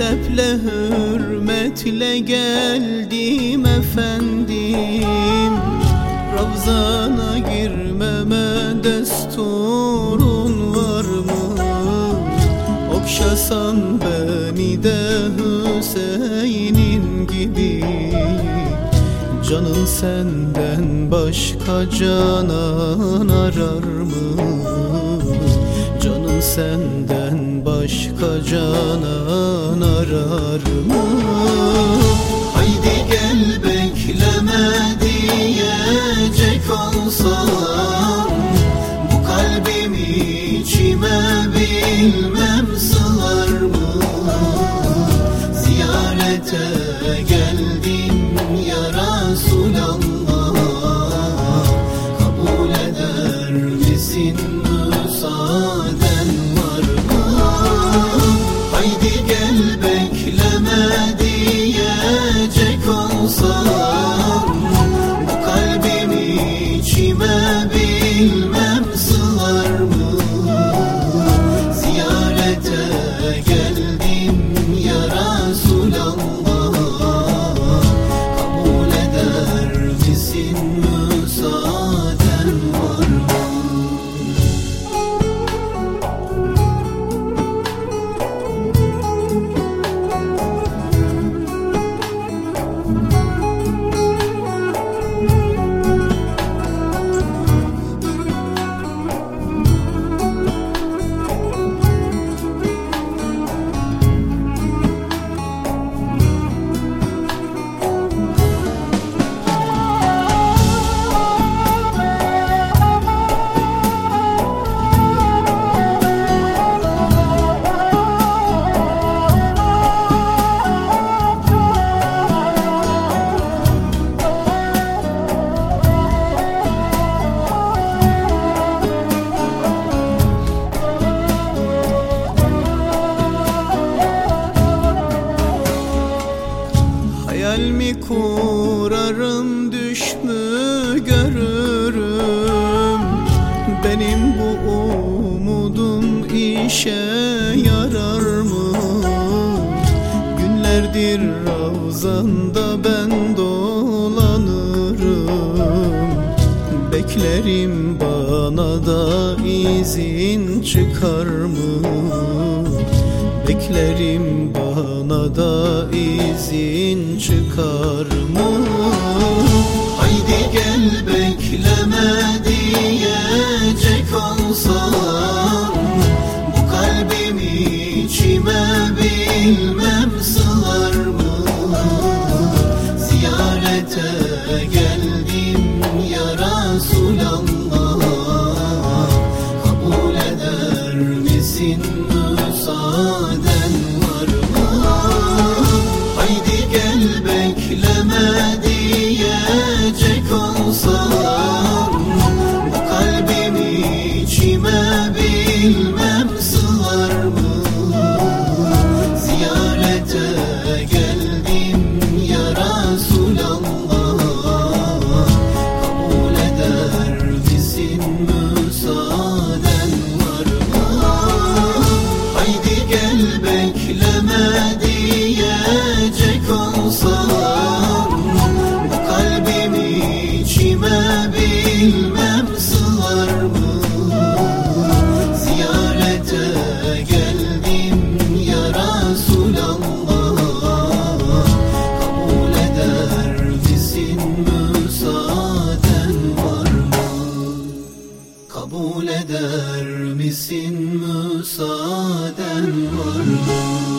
Edeple hürmetle geldim efendim Ravzana girmeme desturun var mı? Okşasan beni de Hüseyin'in gibi Canın senden başka canan arar mı? Senden başka canan arar mı? Haydi gel bekleme diyecek olsam Bu kalbimi içime bilmem sığar mı? Ziyarete kurarım düş mü görürüm. Benim bu umudum işe yarar mı? Günlerdir ravzanda ben dolanırım. Beklerim bana da izin çıkar mı Beklerim bana da izin çıkar mı? Haydi gel bekleme diyecek olsam bekleme Misin müsaaden var mı?